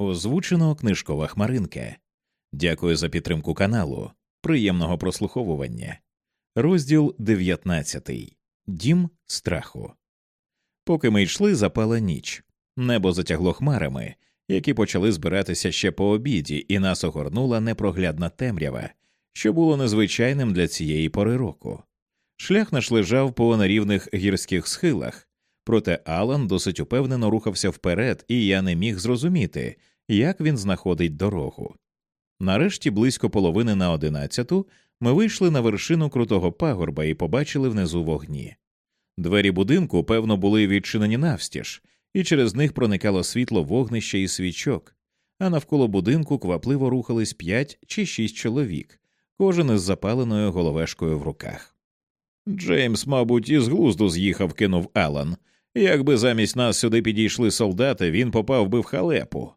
Озвучено книжкова хмаринка. Дякую за підтримку каналу. Приємного прослуховування. Розділ 19. Дім страху. Поки ми йшли, запала ніч. Небо затягло хмарами, які почали збиратися ще по обіді, і нас огорнула непроглядна темрява, що було незвичайним для цієї пори року. Шлях наш лежав по нерівних гірських схилах, проте Алан досить упевнено рухався вперед, і я не міг зрозуміти, як він знаходить дорогу. Нарешті, близько половини на одинадцяту, ми вийшли на вершину крутого пагорба і побачили внизу вогні. Двері будинку, певно, були відчинені навстіж, і через них проникало світло вогнища і свічок, а навколо будинку квапливо рухались п'ять чи шість чоловік, кожен із запаленою головешкою в руках. Джеймс, мабуть, із глузду з'їхав, кинув Алан. Якби замість нас сюди підійшли солдати, він попав би в халепу.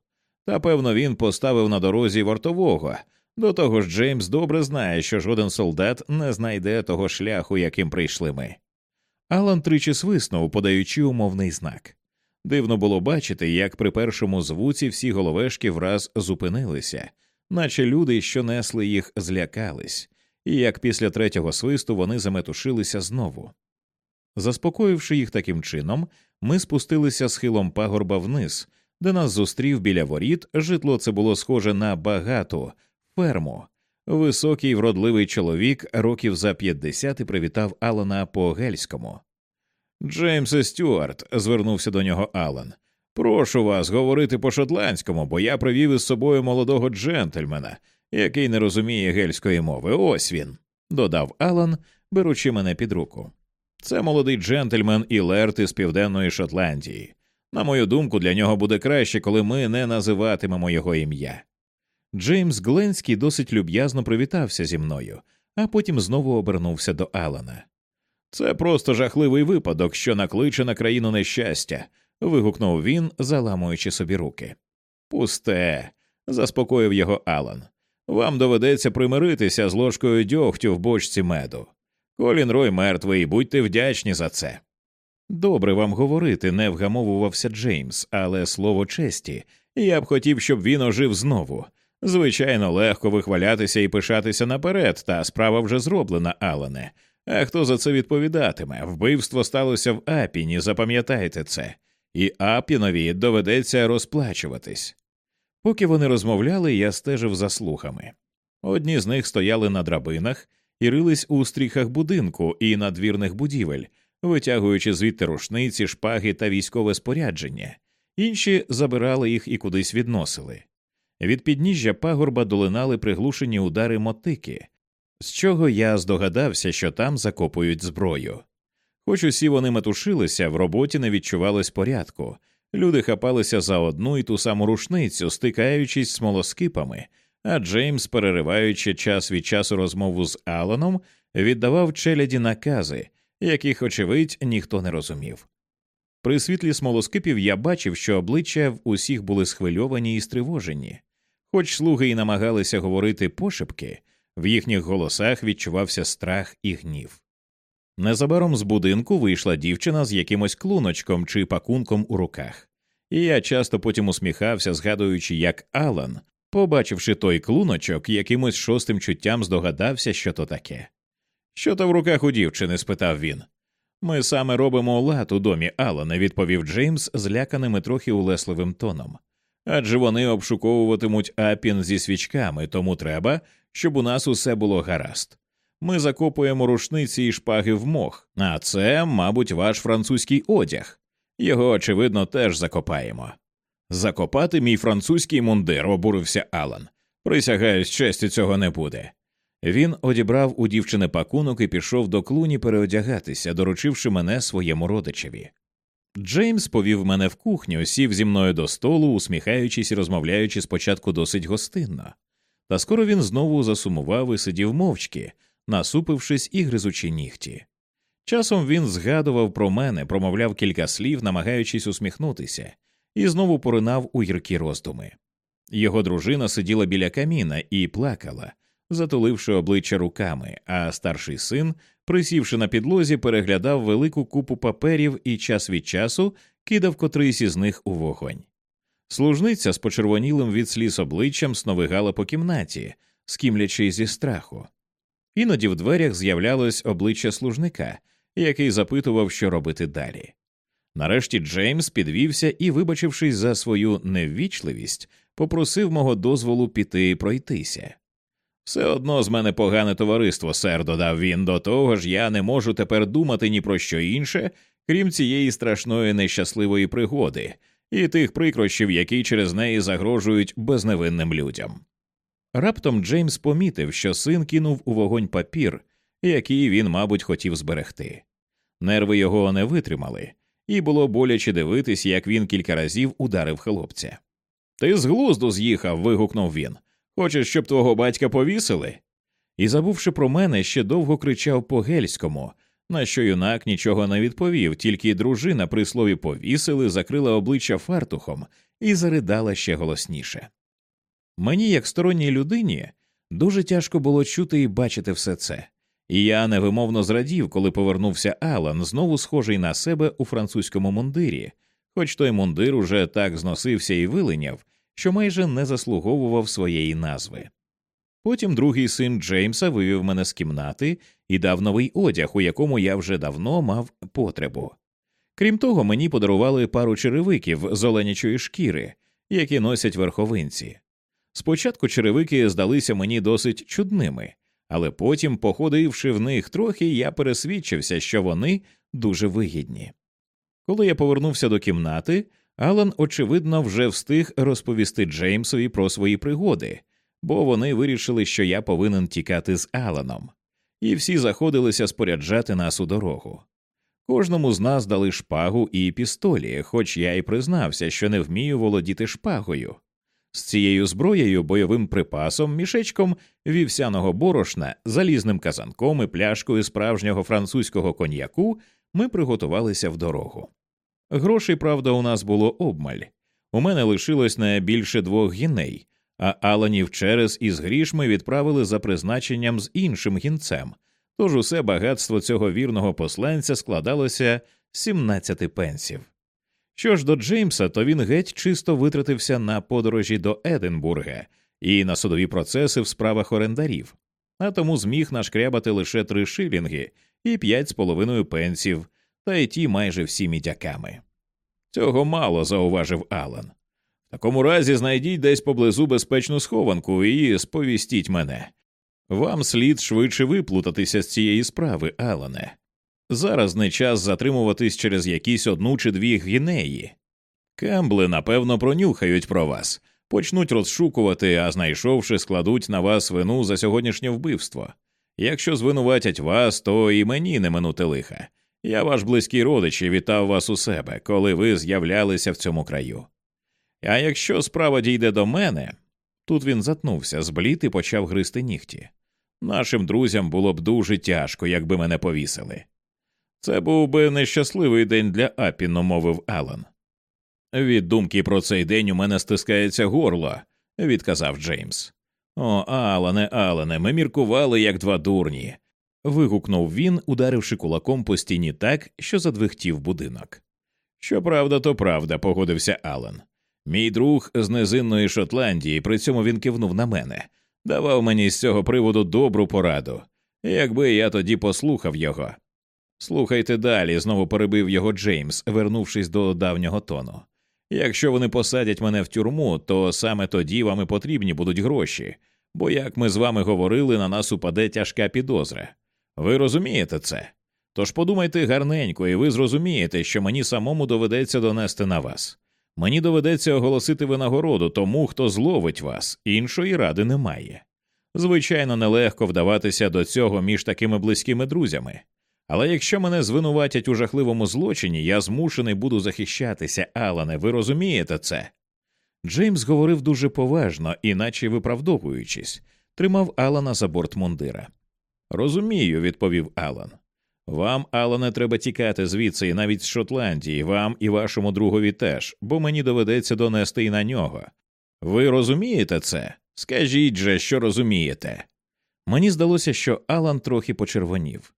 Та певно він поставив на дорозі вартового. До того ж, Джеймс добре знає, що жоден солдат не знайде того шляху, яким прийшли ми. Алан тричі свиснув, подаючи умовний знак. Дивно було бачити, як при першому звуці всі головешки враз зупинилися, наче люди, що несли їх, злякались, і як після третього свисту вони заметушилися знову. Заспокоївши їх таким чином, ми спустилися схилом пагорба вниз, де нас зустрів біля воріт, житло це було схоже на багату ферму. Високий вродливий чоловік років за п'ятдесят і привітав Алана по гельському. Джеймсе Стюарт, звернувся до нього Алан. Прошу вас говорити по шотландському, бо я привів із собою молодого джентльмена, який не розуміє гельської мови. Ось він, додав Алан, беручи мене під руку. Це молодий джентльмен і лерт із південної Шотландії. На мою думку, для нього буде краще, коли ми не називатимемо його ім'я. Джеймс Гленський досить люб'язно привітався зі мною, а потім знову обернувся до Алана. Це просто жахливий випадок, що накличе на країну нещастя. вигукнув він, заламуючи собі руки. Пусте, заспокоїв його Алан. Вам доведеться примиритися з ложкою дьогтю в бочці меду. Колін Рой мертвий, будьте вдячні за це. Добре вам говорити, не вгамовувався Джеймс, але слово честі, я б хотів, щоб він ожив знову. Звичайно, легко вихвалятися і пишатися наперед, та справа вже зроблена, Алане. А хто за це відповідатиме? Вбивство сталося в Апіні, запам'ятайте це, і Апінові доведеться розплачуватись. Поки вони розмовляли, я стежив за слухами. Одні з них стояли на драбинах і рились у стріхах будинку і надвірних будівель, витягуючи звідти рушниці, шпаги та військове спорядження, інші забирали їх і кудись відносили. Від підніжжя пагорба долинали приглушені удари мотики, з чого я здогадався, що там закопують зброю. Хоч усі вони метушилися, в роботі не відчувалось порядку, люди хапалися за одну і ту саму рушницю, стикаючись смолоскипами, а Джеймс, перериваючи час від часу розмову з Аланом, віддавав челяді накази, яких, очевидь, ніхто не розумів. При світлі смолоскипів я бачив, що обличчя в усіх були схвильовані і стривожені, хоч слуги й намагалися говорити пошепки, в їхніх голосах відчувався страх і гнів. Незабаром з будинку вийшла дівчина з якимось клуночком чи пакунком у руках, і я часто потім усміхався, згадуючи, як Алан, побачивши той клуночок, якимось шостим чуттям здогадався, що то таке. Що то в руках у дівчини? спитав він. Ми саме робимо лад у домі Алана, відповів Джеймс зляканим трохи улесливим тоном. Адже вони обшуковуватимуть апін зі свічками, тому треба, щоб у нас усе було гаразд. Ми закопуємо рушниці і шпаги в мох, а це, мабуть, ваш французький одяг. Його, очевидно, теж закопаємо. Закопати мій французький мундир, обурився Алан. Присягаюсь, честі цього не буде. Він одібрав у дівчини пакунок і пішов до клуні переодягатися, доручивши мене своєму родичеві. Джеймс повів мене в кухню, сів зі мною до столу, усміхаючись і розмовляючи спочатку досить гостинно. Та скоро він знову засумував і сидів мовчки, насупившись і гризучи нігті. Часом він згадував про мене, промовляв кілька слів, намагаючись усміхнутися, і знову поринав у гіркі роздуми. Його дружина сиділа біля каміна і плакала, затуливши обличчя руками, а старший син, присівши на підлозі, переглядав велику купу паперів і час від часу кидав котрийсь із них у вогонь. Служниця з почервонілим від сліз обличчям сновигала по кімнаті, скімлячи зі страху. Іноді в дверях з'являлось обличчя служника, який запитував, що робити далі. Нарешті Джеймс підвівся і, вибачившись за свою неввічливість, попросив мого дозволу піти і пройтися. Все одно з мене погане товариство, сер, додав він. До того ж, я не можу тепер думати ні про що інше, крім цієї страшної нещасливої пригоди і тих прикрощів, які через неї загрожують безневинним людям. Раптом Джеймс помітив, що син кинув у вогонь папір, який він, мабуть, хотів зберегти. Нерви його не витримали, і було боляче дивитись, як він кілька разів ударив хлопця. Ти з глузду з'їхав. вигукнув він. Хочеш, щоб твого батька повісили? І, забувши про мене, ще довго кричав по гельському, на що юнак нічого не відповів, тільки дружина при слові повісили, закрила обличчя фартухом і заридала ще голосніше. Мені, як сторонній людині, дуже тяжко було чути і бачити все це, і я невимовно зрадів, коли повернувся Алан, знову схожий на себе у французькому мундирі, хоч той мундир уже так зносився і вилиняв, що майже не заслуговував своєї назви. Потім другий син Джеймса вивів мене з кімнати і дав новий одяг, у якому я вже давно мав потребу. Крім того, мені подарували пару черевиків з оленячої шкіри, які носять верховинці. Спочатку черевики здалися мені досить чудними, але потім, походивши в них трохи, я пересвідчився, що вони дуже вигідні. Коли я повернувся до кімнати, Алан, очевидно, вже встиг розповісти Джеймсові про свої пригоди, бо вони вирішили, що я повинен тікати з Аланом, і всі заходилися споряджати нас у дорогу. Кожному з нас дали шпагу і пістолі, хоч я й признався, що не вмію володіти шпагою. З цією зброєю, бойовим припасом, мішечком вівсяного борошна, залізним казанком і пляшкою справжнього французького коньяку ми приготувалися в дорогу. Грошей, правда, у нас було обмаль. У мене лишилось не більше двох гіней, а Аланів через із грішми відправили за призначенням з іншим гінцем. Тож усе багатство цього вірного посланця складалося з 17 пенсів. Що ж до Джеймса, то він геть чисто витратився на подорожі до Единбурга і на судові процеси в справах орендарів, а тому зміг нашкрябати лише три шилінги і п'ять з половиною пенсів, та й ті майже всі мідяками. Цього мало зауважив Алан. В такому разі знайдіть десь поблизу безпечну схованку і сповістіть мене. Вам слід швидше виплутатися з цієї справи, Алане. Зараз не час затримуватись через якісь одну чи дві гінеї. Кембли, напевно, пронюхають про вас, почнуть розшукувати, а знайшовши, складуть на вас вину за сьогоднішнє вбивство. Якщо звинуватять вас, то і мені не минути лиха. Я ваш близький родич і вітав вас у себе, коли ви з'являлися в цьому краю. А якщо справа дійде до мене, тут він затнувся, зблід і почав гризти нігті. Нашим друзям було б дуже тяжко, якби мене повісили. Це був би нещасливий день для Апіно, мовив Алан. Від думки про цей день у мене стискається горло, відказав Джеймс. О, Алане, Алане, ми міркували, як два дурні. вигукнув він, ударивши кулаком по стіні так, що задвихтів будинок. Щоправда, то правда, погодився Алан. Мій друг з низинної Шотландії, при цьому він кивнув на мене, давав мені з цього приводу добру пораду, якби я тоді послухав його. Слухайте далі, знову перебив його Джеймс, вернувшись до давнього тону. Якщо вони посадять мене в тюрму, то саме тоді вам і потрібні будуть гроші, бо, як ми з вами говорили, на нас упаде тяжка підозра. Ви розумієте це? Тож подумайте гарненько, і ви зрозумієте, що мені самому доведеться донести на вас. Мені доведеться оголосити винагороду тому, хто зловить вас, іншої ради немає. Звичайно, нелегко вдаватися до цього між такими близькими друзями. Але якщо мене звинуватять у жахливому злочині, я змушений буду захищатися, Алане, ви розумієте це? Джеймс говорив дуже поважно, іначе виправдовуючись, тримав Алана за борт мундира. Розумію, відповів Алан. Вам, Алане, треба тікати звідси і навіть з Шотландії, вам і вашому другові теж, бо мені доведеться донести і на нього. Ви розумієте це? Скажіть же, що розумієте. Мені здалося, що Алан трохи почервонів.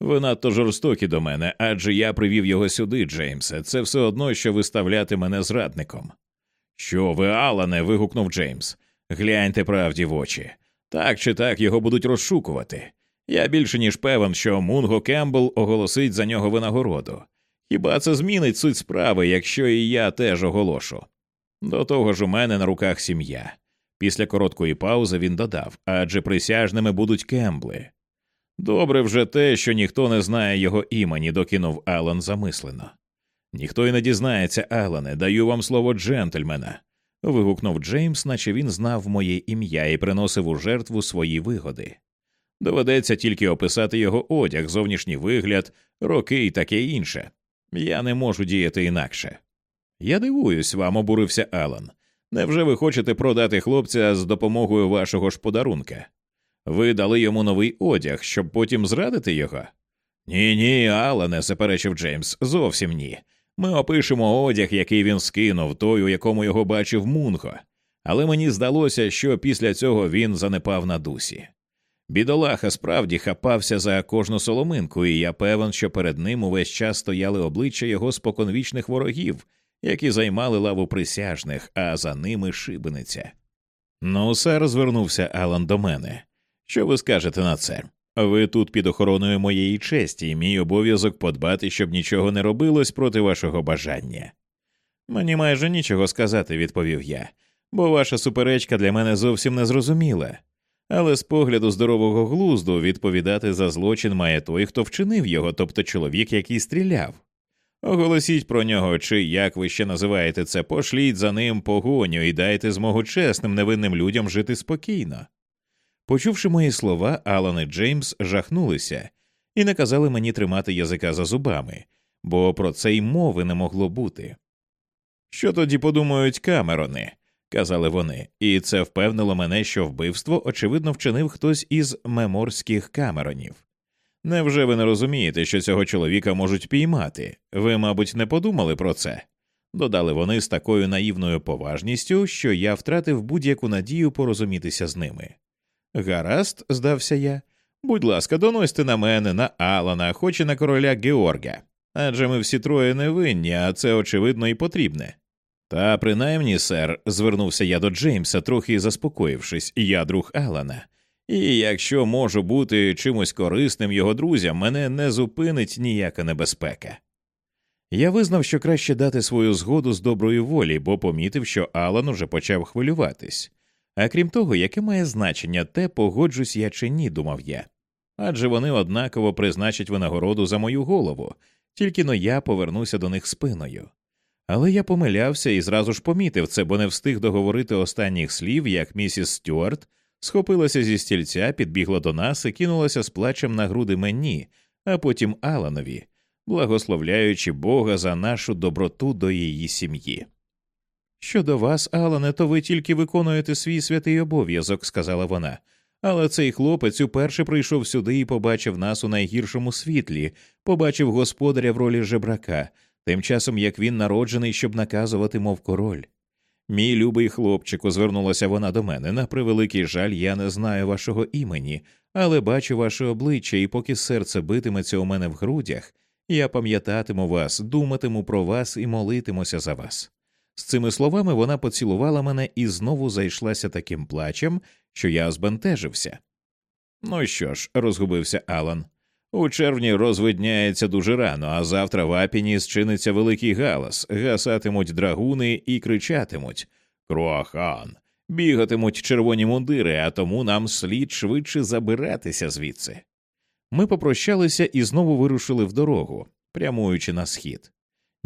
Ви надто жорстокі до мене, адже я привів його сюди, Джеймсе. Це все одно, що виставляти мене зрадником. Що ви, Алане? вигукнув Джеймс. Гляньте правді в очі. Так чи так його будуть розшукувати. Я більше ніж певен, що Мунго Кембл оголосить за нього винагороду. Хіба це змінить суть справи, якщо і я теж оголошу? До того ж, у мене на руках сім'я. Після короткої паузи він додав адже присяжними будуть Кембли. Добре вже те, що ніхто не знає його імені, докинув Алан замислено. Ніхто й не дізнається, Алане, даю вам слово джентльмена. вигукнув Джеймс, наче він знав моє ім'я і приносив у жертву свої вигоди. Доведеться тільки описати його одяг, зовнішній вигляд, роки і таке інше. Я не можу діяти інакше. Я дивуюсь вам, обурився Алан. Невже ви хочете продати хлопця з допомогою вашого ж подарунка? Ви дали йому новий одяг, щоб потім зрадити його? Ні, ні, Алане, заперечив Джеймс, зовсім ні. Ми опишемо одяг, який він скинув, той, у якому його бачив Мунго, але мені здалося, що після цього він занепав на дусі. Бідолаха справді хапався за кожну соломинку, і я певен, що перед ним увесь час стояли обличчя його споконвічних ворогів, які займали лаву присяжних, а за ними шибениця. Ну, сер, звернувся Алан до мене. Що ви скажете на це? Ви тут під охороною моєї честі, і мій обов'язок подбати, щоб нічого не робилось проти вашого бажання. Мені майже нічого сказати, відповів я, бо ваша суперечка для мене зовсім не зрозуміла. Але з погляду здорового глузду відповідати за злочин має той, хто вчинив його, тобто чоловік, який стріляв. Оголосіть про нього, чи як ви ще називаєте це, пошліть за ним погоню і дайте змогу чесним невинним людям жити спокійно. Почувши мої слова, Алан і Джеймс жахнулися і наказали мені тримати язика за зубами, бо про це й мови не могло бути. Що тоді подумають Камерони? казали вони, і це впевнило мене, що вбивство, очевидно, вчинив хтось із меморських камеронів. Невже ви не розумієте, що цього чоловіка можуть піймати? Ви, мабуть, не подумали про це? Додали вони з такою наївною поважністю, що я втратив будь-яку надію порозумітися з ними. Гаразд, здався я. Будь ласка, доносьте на мене, на Алана, хоч і на короля Георга. Адже ми всі троє невинні, а це очевидно і потрібне. Та принаймні, сер, звернувся я до Джеймса, трохи заспокоївшись, я друг Алана. І якщо можу бути чимось корисним його друзям, мене не зупинить ніяка небезпека. Я визнав, що краще дати свою згоду з доброї волі, бо помітив, що Алан уже почав хвилюватись. А крім того, яке має значення те, погоджусь я чи ні, думав я. Адже вони однаково призначать винагороду за мою голову, тільки но я повернуся до них спиною. Але я помилявся і зразу ж помітив це, бо не встиг договорити останніх слів, як місіс Стюарт схопилася зі стільця, підбігла до нас і кинулася з плачем на груди мені, а потім Аланові, благословляючи Бога за нашу доброту до її сім'ї. Щодо вас, Алане, то ви тільки виконуєте свій святий обов'язок, сказала вона. Але цей хлопець уперше прийшов сюди і побачив нас у найгіршому світлі, побачив господаря в ролі жебрака, тим часом як він народжений, щоб наказувати, мов король. Мій любий хлопчику, звернулася вона до мене. На превеликий жаль, я не знаю вашого імені, але бачу ваше обличчя, і поки серце битиметься у мене в грудях, я пам'ятатиму вас, думатиму про вас і молитимуся за вас. З цими словами вона поцілувала мене і знову зайшлася таким плачем, що я збентежився. Ну що ж, розгубився Алан. У червні розвидняється дуже рано, а завтра в Апіні зчиниться великий галас, гасатимуть драгуни і кричатимуть Круахан, бігатимуть червоні мундири, а тому нам слід швидше забиратися звідси. Ми попрощалися і знову вирушили в дорогу, прямуючи на схід.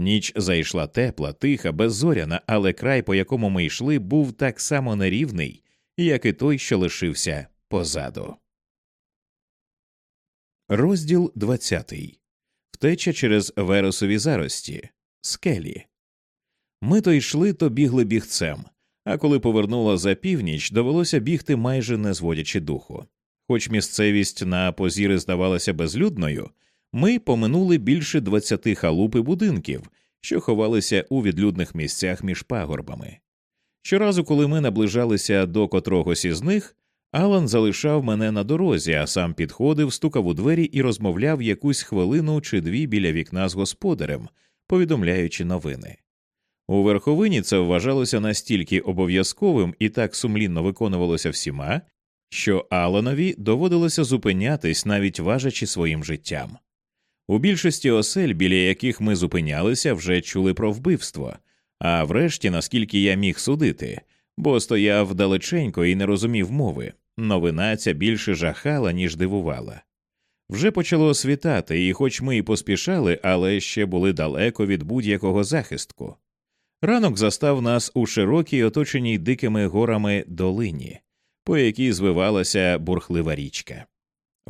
Ніч зайшла тепла, тиха, беззоряна, але край, по якому ми йшли, був так само нерівний, як і той, що лишився позаду. Розділ 20. Втеча через вересові зарості. Скелі. Ми то йшли, то бігли бігцем, а коли повернула за північ, довелося бігти майже не зводячи духу. Хоч місцевість на позіри здавалася безлюдною, ми поминули більше двадцяти халуп і будинків, що ховалися у відлюдних місцях між пагорбами. Щоразу, коли ми наближалися до котрогось із них, Алан залишав мене на дорозі, а сам підходив, стукав у двері і розмовляв якусь хвилину чи дві біля вікна з господарем, повідомляючи новини. У верховині це вважалося настільки обов'язковим і так сумлінно виконувалося всіма, що Аланові доводилося зупинятись, навіть важачи своїм життям. У більшості осель, біля яких ми зупинялися, вже чули про вбивство, а врешті, наскільки я міг судити, бо стояв далеченько і не розумів мови, новина ця більше жахала, ніж дивувала. Вже почало світати, і хоч ми й поспішали, але ще були далеко від будь-якого захистку. Ранок застав нас у широкій, оточеній дикими горами долині, по якій звивалася бурхлива річка.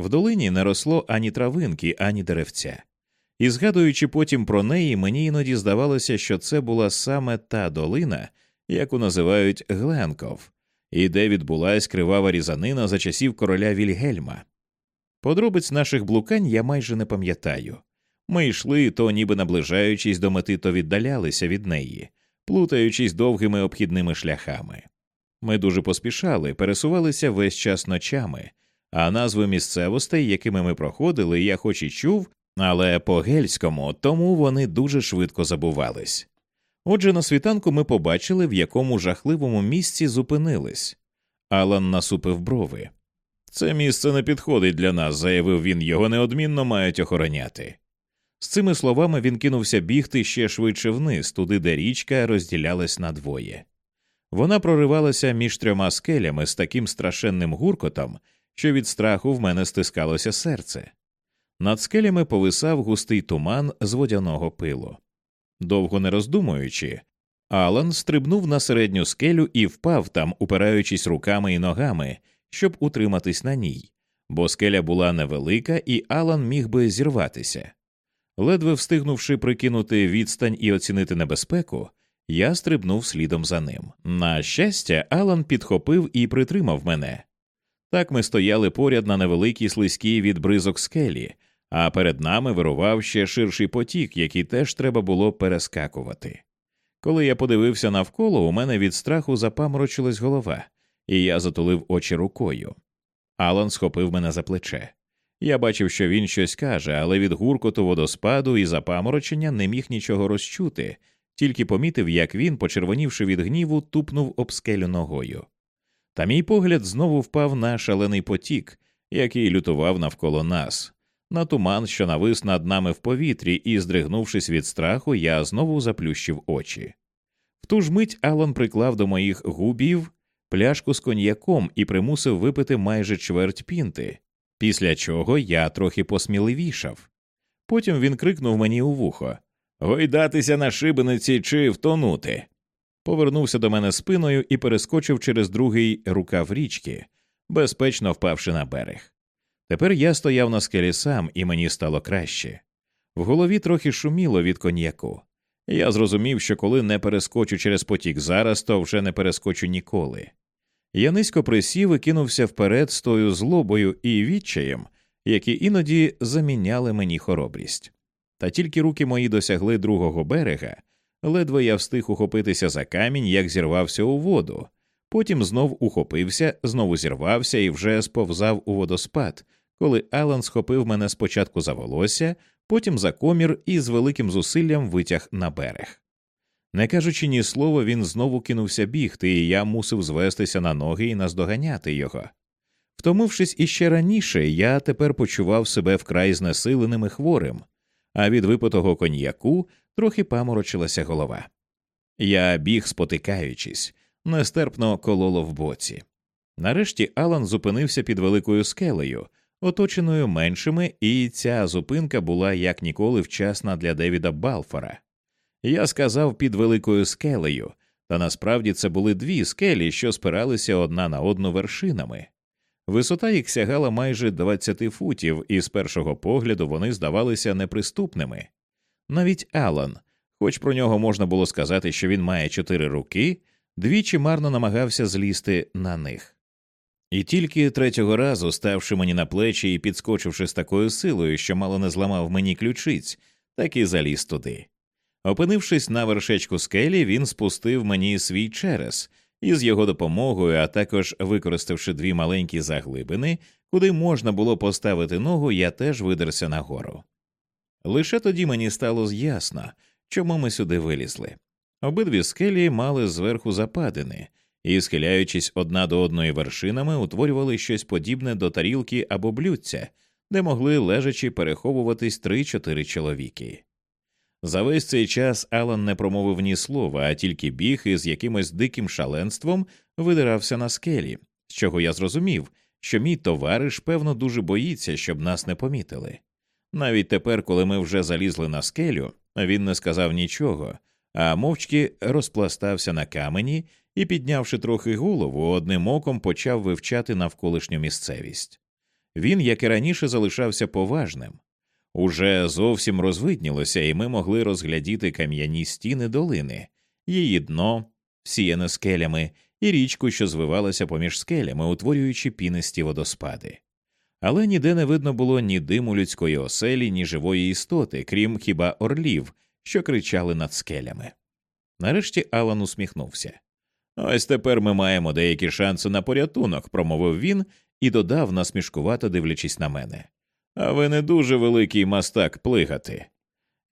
В долині не росло ані травинки, ані деревця. І згадуючи потім про неї, мені іноді здавалося, що це була саме та долина, яку називають Гленков, і де відбулась кривава різанина за часів короля Вільгельма. Подробиць наших блукань я майже не пам'ятаю. Ми йшли, то ніби наближаючись до мети, то віддалялися від неї, плутаючись довгими обхідними шляхами. Ми дуже поспішали, пересувалися весь час ночами, а назви місцевостей, якими ми проходили, я хоч і чув, але по гельському, тому вони дуже швидко забувались. Отже, на світанку ми побачили, в якому жахливому місці зупинились. Алан насупив брови. Це місце не підходить для нас, заявив він, його неодмінно мають охороняти. З цими словами він кинувся бігти ще швидше вниз, туди, де річка розділялась на двоє. Вона проривалася між трьома скелями з таким страшенним гуркотом, що від страху в мене стискалося серце. Над скелями повисав густий туман з водяного пилу. Довго не роздумуючи, Алан стрибнув на середню скелю і впав там, упираючись руками і ногами, щоб утриматись на ній, бо скеля була невелика, і Алан міг би зірватися. Ледве встигнувши прикинути відстань і оцінити небезпеку, я стрибнув слідом за ним. На щастя, Алан підхопив і притримав мене. Так ми стояли поряд на невеликій слизькій від бризок скелі, а перед нами вирував ще ширший потік, який теж треба було перескакувати. Коли я подивився навколо, у мене від страху запаморочилась голова, і я затулив очі рукою. Алан схопив мене за плече. Я бачив, що він щось каже, але від гуркоту водоспаду і запаморочення не міг нічого розчути, тільки помітив, як він, почервонівши від гніву, тупнув об скелю ногою. Та мій погляд знову впав на шалений потік, який лютував навколо нас, на туман, що навис над нами в повітрі, і, здригнувшись від страху, я знову заплющив очі. В ту ж мить Алан приклав до моїх губів пляшку з коньяком і примусив випити майже чверть пінти, після чого я трохи посміливішав. Потім він крикнув мені у вухо Гойдатися на шибениці чи втонути. Повернувся до мене спиною і перескочив через другий рукав річки, безпечно впавши на берег. Тепер я стояв на скелі сам, і мені стало краще. В голові трохи шуміло від коньяку. Я зрозумів, що коли не перескочу через потік зараз, то вже не перескочу ніколи. Я низько присів і кинувся вперед з тою злобою і відчаєм, які іноді заміняли мені хоробрість. Та тільки руки мої досягли другого берега, ледве я встиг ухопитися за камінь, як зірвався у воду, потім знов ухопився, знову зірвався і вже сповзав у водоспад, коли Алан схопив мене спочатку за волосся, потім за комір і з великим зусиллям витяг на берег. Не кажучи ні слова, він знову кинувся бігти, і я мусив звестися на ноги і наздоганяти його. Втомившись іще раніше, я тепер почував себе вкрай знесиленим і хворим, а від випитого коньяку трохи паморочилася голова. Я біг, спотикаючись, нестерпно кололо в боці. Нарешті Алан зупинився під великою скелею, оточеною меншими, і ця зупинка була як ніколи вчасна для Девіда Балфора. Я сказав під великою скелею, та насправді це були дві скелі, що спиралися одна на одну вершинами. Висота їх сягала майже 20 футів, і з першого погляду вони здавалися неприступними. Навіть Алан, хоч про нього можна було сказати, що він має чотири руки, двічі марно намагався злізти на них. І тільки третього разу, ставши мені на плечі і підскочивши з такою силою, що мало не зламав мені ключиць, так і заліз туди. Опинившись на вершечку скелі, він спустив мені свій черес, і з його допомогою, а також використавши дві маленькі заглибини, куди можна було поставити ногу, я теж видерся нагору. Лише тоді мені стало ясно, чому ми сюди вилізли. Обидві скелі мали зверху западини і, схиляючись одна до одної вершинами, утворювали щось подібне до тарілки або блюдця, де могли лежачи переховуватись три-чотири чоловіки. За весь цей час Алан не промовив ні слова, а тільки біг і з якимось диким шаленством видирався на скелі, з чого я зрозумів, що мій товариш, певно, дуже боїться, щоб нас не помітили. Навіть тепер, коли ми вже залізли на скелю, він не сказав нічого, а мовчки розпластався на камені і, піднявши трохи голову, одним оком почав вивчати навколишню місцевість. Він, як і раніше, залишався поважним. Уже зовсім розвиднілося, і ми могли розглядіти кам'яні стіни долини, її дно, сіяне скелями, і річку, що звивалася поміж скелями, утворюючи пінисті водоспади. Але ніде не видно було ні диму людської оселі, ні живої істоти, крім хіба орлів, що кричали над скелями. Нарешті Алан усміхнувся. Ось тепер ми маємо деякі шанси на порятунок, промовив він і додав, насмішкувато дивлячись на мене. А ви не дуже великий мастак плигати.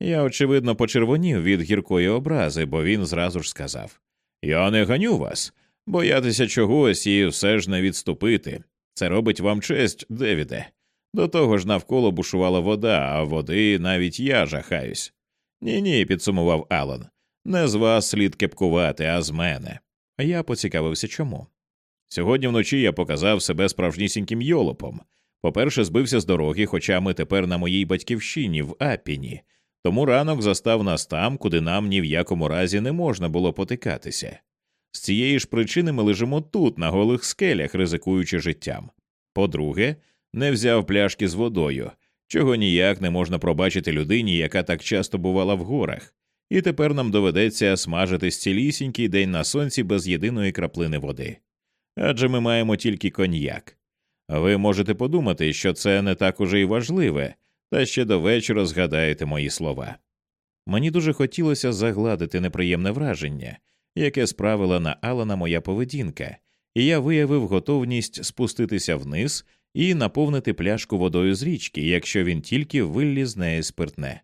Я, очевидно, почервонів від гіркої образи, бо він зразу ж сказав Я не ганю вас, боятися чогось і все ж не відступити. Це робить вам честь, Девіде. До того ж навколо бушувала вода, а води навіть я жахаюсь. Ні, ні, підсумував Алан. Не з вас слід кепкувати, а з мене. Я поцікавився чому. Сьогодні вночі я показав себе справжнісіньким йолопом. По-перше, збився з дороги, хоча ми тепер на моїй батьківщині в Апіні, тому ранок застав нас там, куди нам ні в якому разі не можна було потикатися. З цієї ж причини ми лежимо тут, на голих скелях, ризикуючи життям. По-друге, не взяв пляшки з водою, чого ніяк не можна пробачити людині, яка так часто бувала в горах, і тепер нам доведеться смажити цілісінький день на сонці без єдиної краплини води. Адже ми маємо тільки коньяк. Ви можете подумати, що це не так уже й важливе, та ще до вечора згадаєте мої слова. Мені дуже хотілося загладити неприємне враження, яке справила на Алана моя поведінка, і я виявив готовність спуститися вниз і наповнити пляшку водою з річки, якщо він тільки виллі з неї спиртне.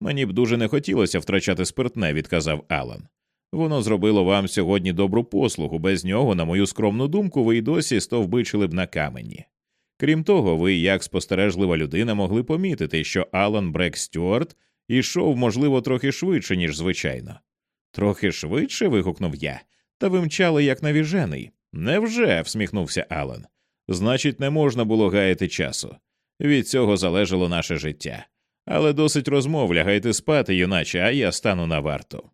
Мені б дуже не хотілося втрачати спиртне, відказав Алан. Воно зробило вам сьогодні добру послугу, без нього, на мою скромну думку, ви й досі стовбичили б на камені. Крім того, ви, як спостережлива людина, могли помітити, що Алан Брек Стюарт ішов, можливо, трохи швидше, ніж звичайно. Трохи швидше. вигукнув я, та ви мчали як навіжений. Невже? всміхнувся Алан. Значить, не можна було гаяти часу. Від цього залежало наше життя. Але досить розмов, лягайте спати, юначе, а я стану на варту.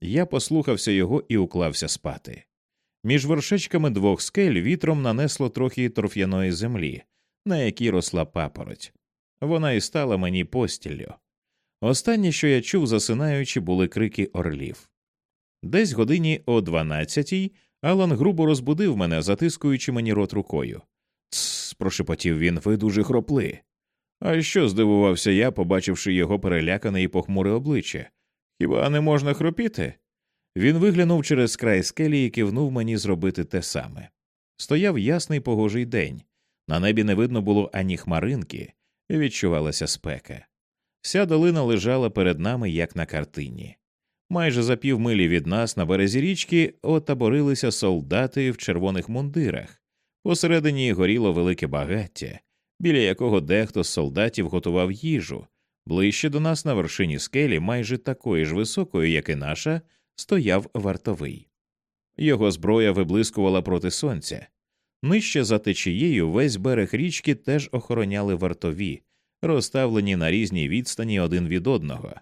Я послухався його і уклався спати. Між вершечками двох скель вітром нанесло трохи торф'яної землі, на якій росла папороть. Вона і стала мені постіллю. Останнє, що я чув, засинаючи, були крики орлів. Десь годині о дванадцятій Алан грубо розбудив мене, затискуючи мені рот рукою. Тсс, прошепотів він, ви дуже хропли. А що здивувався я, побачивши його перелякане і похмуре обличчя. Хіба не можна хропіти? Він виглянув через край скелі і кивнув мені зробити те саме. Стояв ясний погожий день. На небі не видно було ані хмаринки, і відчувалася спека. Вся долина лежала перед нами, як на картині. Майже за півмилі від нас на березі річки отаборилися солдати в червоних мундирах. Посередині горіло велике багаття, біля якого дехто з солдатів готував їжу. Ближче до нас на вершині скелі, майже такої ж високої, як і наша, стояв вартовий. Його зброя виблискувала проти сонця. Нижче за течією весь берег річки теж охороняли вартові, розставлені на різній відстані один від одного.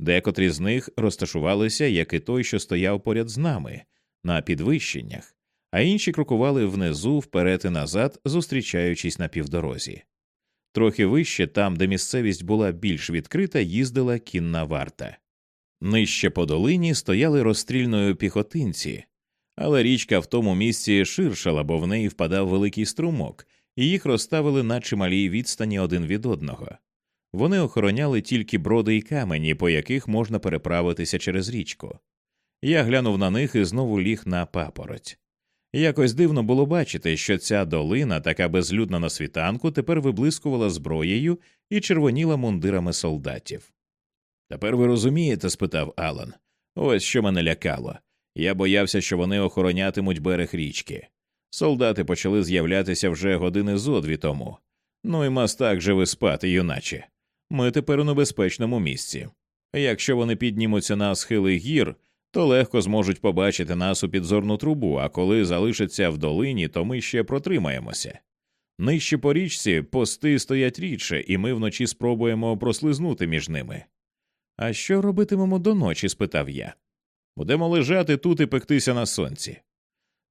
Декотрі з них розташувалися, як і той, що стояв поряд з нами, на підвищеннях, а інші крокували внизу вперед і назад, зустрічаючись на півдорозі. Трохи вище, там, де місцевість була більш відкрита, їздила кінна варта. Нижче по долині стояли розстрільною піхотинці, але річка в тому місці ширшала, бо в неї впадав великий струмок, і їх розставили на чималій відстані один від одного. Вони охороняли тільки броди й камені, по яких можна переправитися через річку. Я глянув на них і знову ліг на папороть. Якось дивно було бачити, що ця долина, така безлюдна на світанку, тепер виблискувала зброєю і червоніла мундирами солдатів. Тепер ви розумієте? спитав Алан. Ось що мене лякало. Я боявся, що вони охоронятимуть берег річки. Солдати почали з'являтися вже години зо дві тому. Ну і мастак же спати, юначе. Ми тепер у небезпечному місці. Якщо вони піднімуться на схили гір, то легко зможуть побачити нас у підзорну трубу, а коли залишаться в долині, то ми ще протримаємося. Нижче по річці пости стоять рідше, і ми вночі спробуємо прослизнути між ними. А що робитимемо до ночі? спитав я. Будемо лежати тут і пектися на сонці.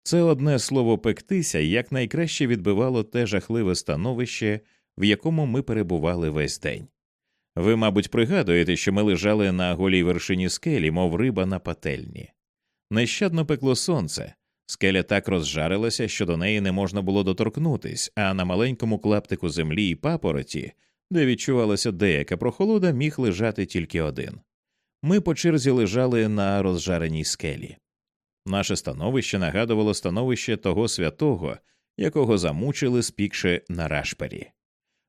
Це одне слово пектися якнайкраще відбивало те жахливе становище, в якому ми перебували весь день. Ви, мабуть, пригадуєте, що ми лежали на голій вершині скелі, мов риба на пательні. Нещадно пекло сонце, скеля так розжарилася, що до неї не можна було доторкнутись, а на маленькому клаптику землі і папороті, де відчувалася деяка прохолода, міг лежати тільки один. Ми по черзі лежали на розжареній скелі. Наше становище нагадувало становище того святого, якого замучили, спікши на рашпері.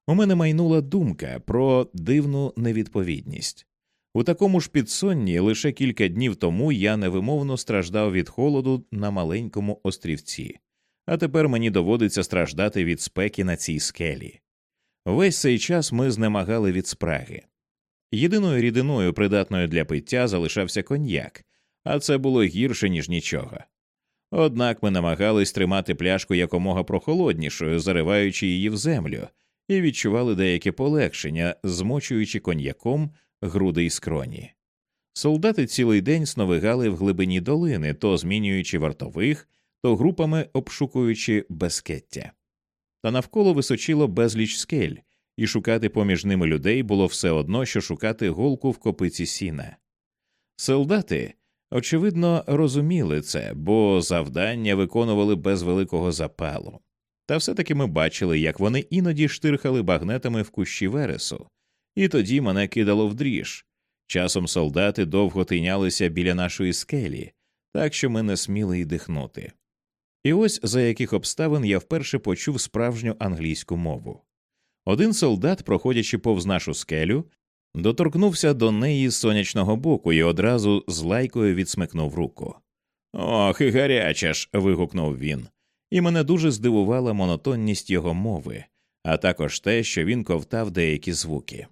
У мене майнула думка про дивну невідповідність. У такому ж підсонні лише кілька днів тому я невимовно страждав від холоду на маленькому острівці, а тепер мені доводиться страждати від спеки на цій скелі. Весь цей час ми знемагали від спраги. Єдиною рідиною, придатною для пиття, залишався коньяк, а це було гірше, ніж нічого. Однак ми намагались тримати пляшку якомога прохолоднішою, зариваючи її в землю, і відчували деяке полегшення, змочуючи коньяком груди й скроні. Солдати цілий день сновигали в глибині долини, то змінюючи вартових, то групами обшукуючи безкеття. Та навколо височило безліч скель, і шукати поміж ними людей було все одно, що шукати голку в копиці сіна. Солдати, очевидно, розуміли це, бо завдання виконували без великого запалу. Та все таки ми бачили, як вони іноді штирхали багнетами в кущі вересу, і тоді мене кидало в дріж. Часом солдати довго тинялися біля нашої скелі, так що ми не сміли й дихнути. І ось за яких обставин я вперше почув справжню англійську мову. Один солдат, проходячи повз нашу скелю, доторкнувся до неї з сонячного боку і одразу з лайкою відсмикнув руку. Ох, і гаряча ж. вигукнув він і мене дуже здивувала монотонність його мови, а також те, що він ковтав деякі звуки.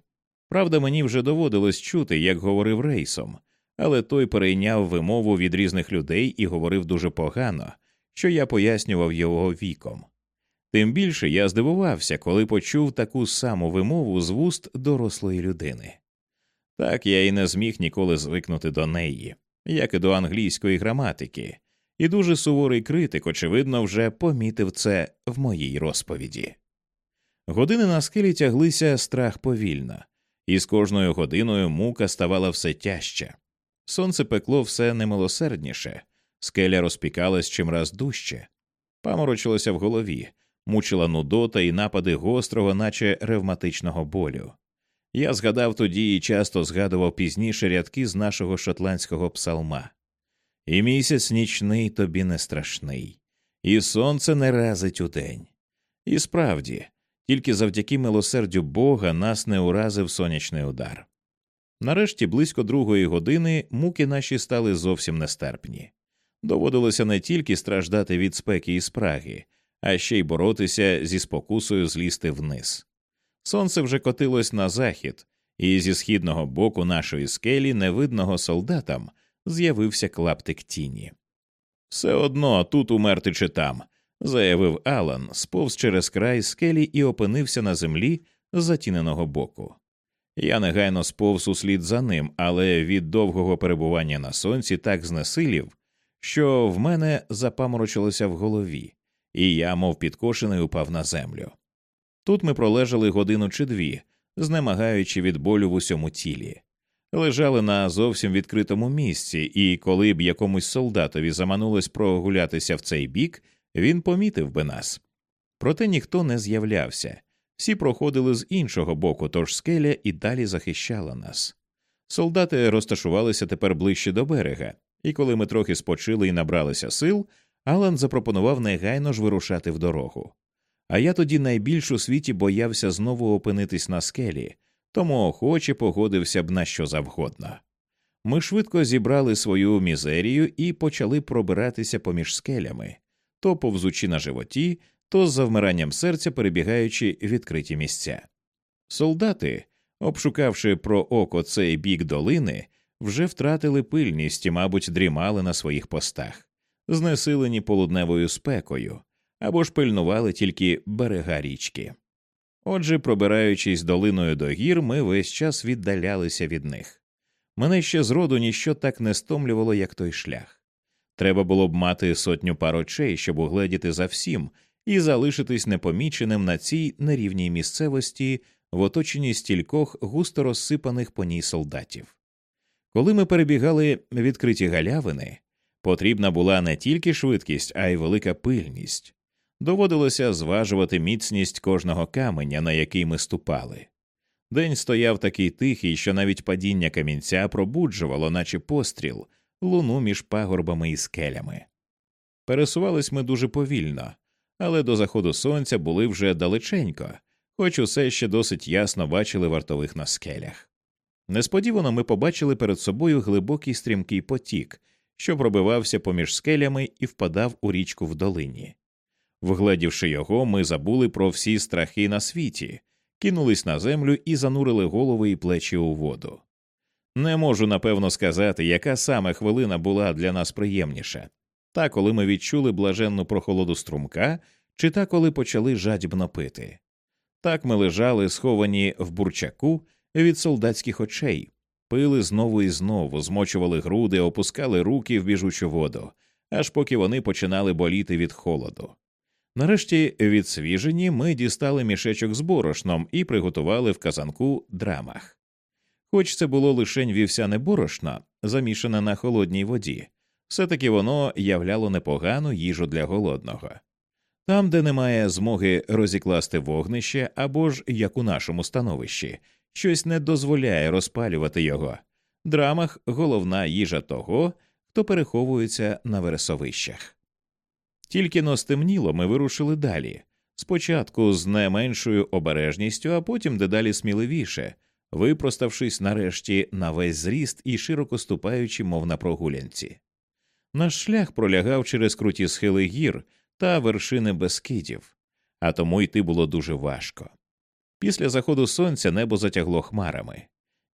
Правда, мені вже доводилось чути, як говорив рейсом, але той перейняв вимову від різних людей і говорив дуже погано, що я пояснював його віком. Тим більше я здивувався, коли почув таку саму вимову з вуст дорослої людини. Так я і не зміг ніколи звикнути до неї, як і до англійської граматики, і дуже суворий критик, очевидно, вже помітив це в моїй розповіді. Години на скелі тяглися страх повільно, і з кожною годиною мука ставала все тяжча. Сонце пекло все немилосердніше, скеля розпікалась чимраз дужче, паморочилося в голові, мучила нудота і напади гострого, наче ревматичного болю. Я згадав тоді і часто згадував пізніше рядки з нашого шотландського псалма і місяць нічний тобі не страшний, і сонце не разить удень. І справді, тільки завдяки милосердю Бога нас не уразив сонячний удар. Нарешті близько другої години муки наші стали зовсім нестерпні. Доводилося не тільки страждати від спеки і спраги, а ще й боротися зі спокусою злізти вниз. Сонце вже котилось на захід, і зі східного боку нашої скелі, невидного солдатам, з'явився клаптик тіні. Все одно тут умерти чи там, заявив Алан, сповз через край скелі і опинився на землі з затіненого боку. Я негайно сповз услід за ним, але від довгого перебування на сонці так знесилів, що в мене запаморочилося в голові, і я, мов підкошений, упав на землю. Тут ми пролежали годину чи дві, знемагаючи від болю в усьому тілі лежали на зовсім відкритому місці, і коли б якомусь солдатові заманулось прогулятися в цей бік, він помітив би нас. Проте ніхто не з'являвся, всі проходили з іншого боку, тож скеля і далі захищала нас. Солдати розташувалися тепер ближче до берега, і коли ми трохи спочили і набралися сил, Алан запропонував негайно ж вирушати в дорогу. А я тоді найбільш у світі боявся знову опинитись на скелі, тому охоче погодився б на що завгодно. Ми швидко зібрали свою мізерію і почали пробиратися поміж скелями, то повзучи на животі, то з завмиранням серця перебігаючи відкриті місця. Солдати, обшукавши про око цей бік долини, вже втратили пильність і, мабуть, дрімали на своїх постах, знесилені полудневою спекою або ж пильнували тільки берега річки. Отже, пробираючись долиною до гір, ми весь час віддалялися від них. Мене ще зроду ніщо так не стомлювало, як той шлях. Треба було б мати сотню пар очей, щоб угледіти за всім і залишитись непоміченим на цій нерівній місцевості в оточенні стількох густо розсипаних по ній солдатів. Коли ми перебігали відкриті галявини, потрібна була не тільки швидкість, а й велика пильність. Доводилося зважувати міцність кожного каменя, на який ми ступали. День стояв такий тихий, що навіть падіння камінця пробуджувало, наче постріл, луну між пагорбами і скелями. Пересувались ми дуже повільно, але до заходу сонця були вже далеченько, хоч усе ще досить ясно бачили вартових на скелях. Несподівано ми побачили перед собою глибокий стрімкий потік, що пробивався поміж скелями і впадав у річку в долині. Вгледівши його, ми забули про всі страхи на світі, кинулись на землю і занурили голови і плечі у воду. Не можу напевно сказати, яка саме хвилина була для нас приємніша та коли ми відчули блаженну прохолоду струмка, чи та коли почали жадібно пити. Так ми лежали, сховані в бурчаку від солдатських очей, пили знову і знову, змочували груди, опускали руки в біжучу воду, аж поки вони починали боліти від холоду. Нарешті, відсвіжені, ми дістали мішечок з борошном і приготували в казанку драмах. Хоч це було лишень вівсяне борошно, замішане на холодній воді, все таки воно являло непогану їжу для голодного. Там, де немає змоги розікласти вогнище або ж, як у нашому становищі, щось не дозволяє розпалювати його, драмах головна їжа того, хто переховується на вересовищах. Тільки но стемніло, ми вирушили далі, спочатку з не меншою обережністю, а потім дедалі сміливіше, випроставшись нарешті на весь зріст і широко ступаючи, мов на прогулянці. Наш шлях пролягав через круті схили гір та вершини безкидів, а тому йти було дуже важко. Після заходу сонця небо затягло хмарами,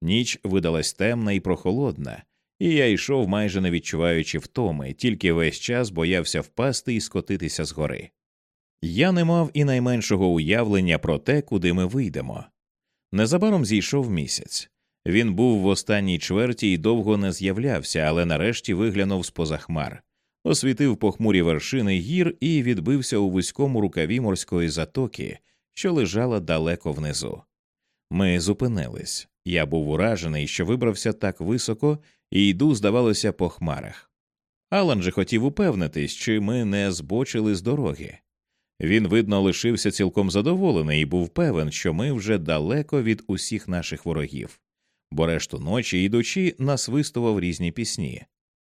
ніч видалась темна і прохолодна, і я йшов, майже не відчуваючи втоми, тільки весь час боявся впасти і скотитися з гори. Я не мав і найменшого уявлення про те, куди ми вийдемо. Незабаром зійшов місяць. Він був в останній чверті і довго не з'являвся, але нарешті виглянув з поза хмар, освітив похмурі вершини гір і відбився у вузькому рукаві морської затоки, що лежала далеко внизу. Ми зупинились. Я був уражений, що вибрався так високо і йду, здавалося, по хмарах. Алан же хотів упевнитись, чи ми не збочили з дороги. Він, видно, лишився цілком задоволений і був певен, що ми вже далеко від усіх наших ворогів, бо решту ночі, йдучи, насвистував різні пісні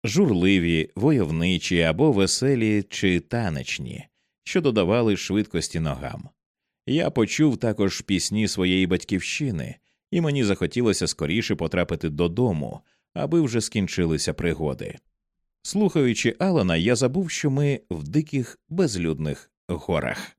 журливі, войовничі або веселі чи танечні, що додавали швидкості ногам. Я почув також пісні своєї батьківщини, і мені захотілося скоріше потрапити додому, аби вже скінчилися пригоди. Слухаючи Алана, я забув, що ми в диких безлюдних горах.